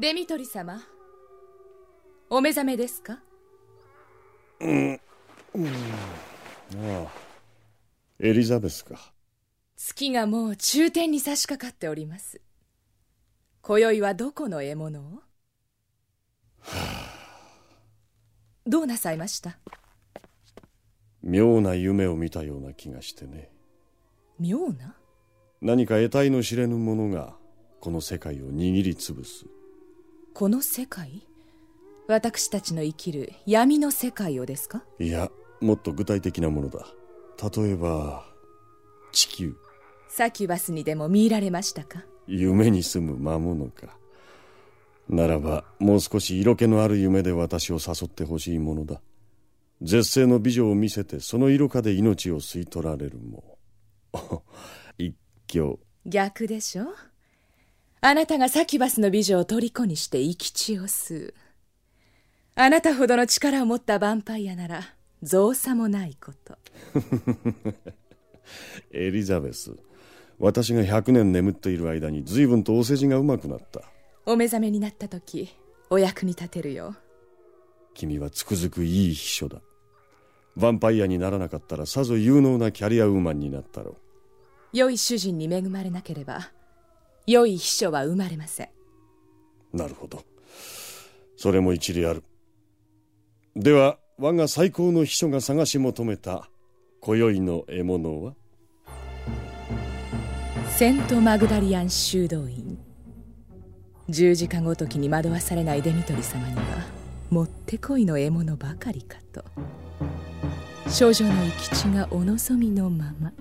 デミトリ様お目覚めですか？うん、うん、ああ。エリザベスか。月がもう中天に差し掛かっております。今宵はどこの獲物を、はあ、どうなさいました？妙な夢を見たような気がしてね。妙な？何か得体の知れぬものがこの世界を握りつぶすこの世界？私たちの生きる闇の世界をですか？いやもっと具体的なものだ。例えば地球。サキュバスにでも見入られましたか？夢に住む魔物か。ならばもう少し色気のある夢で私を誘ってほしいものだ。絶世の美女を見せてその色香で命を吸い取られるも。一興。逆でしょ？あなたがサキュバスの美女を虜にして生き血を吸う。あなたほどの力を持ったヴァンパイアなら造作もないこと。エリザベス私が100年眠っている間に随分とお世辞がうまくなった。お目覚めになった時お役に立てるよ。君はつくづくいい秘書だ。ヴァンパイアにならなかったらさぞ有能なキャリアウーマンになったろう。良い主人に恵まれなければ良い秘書は生まれません。なるほど。それも一理ある。では我が最高の秘書が探し求めた今宵の獲物は？セント・マグダリアン修道院。十字架ごときに惑わされないデミトリ様にはもってこいの獲物ばかりかと。少女の生き地がお望みのまま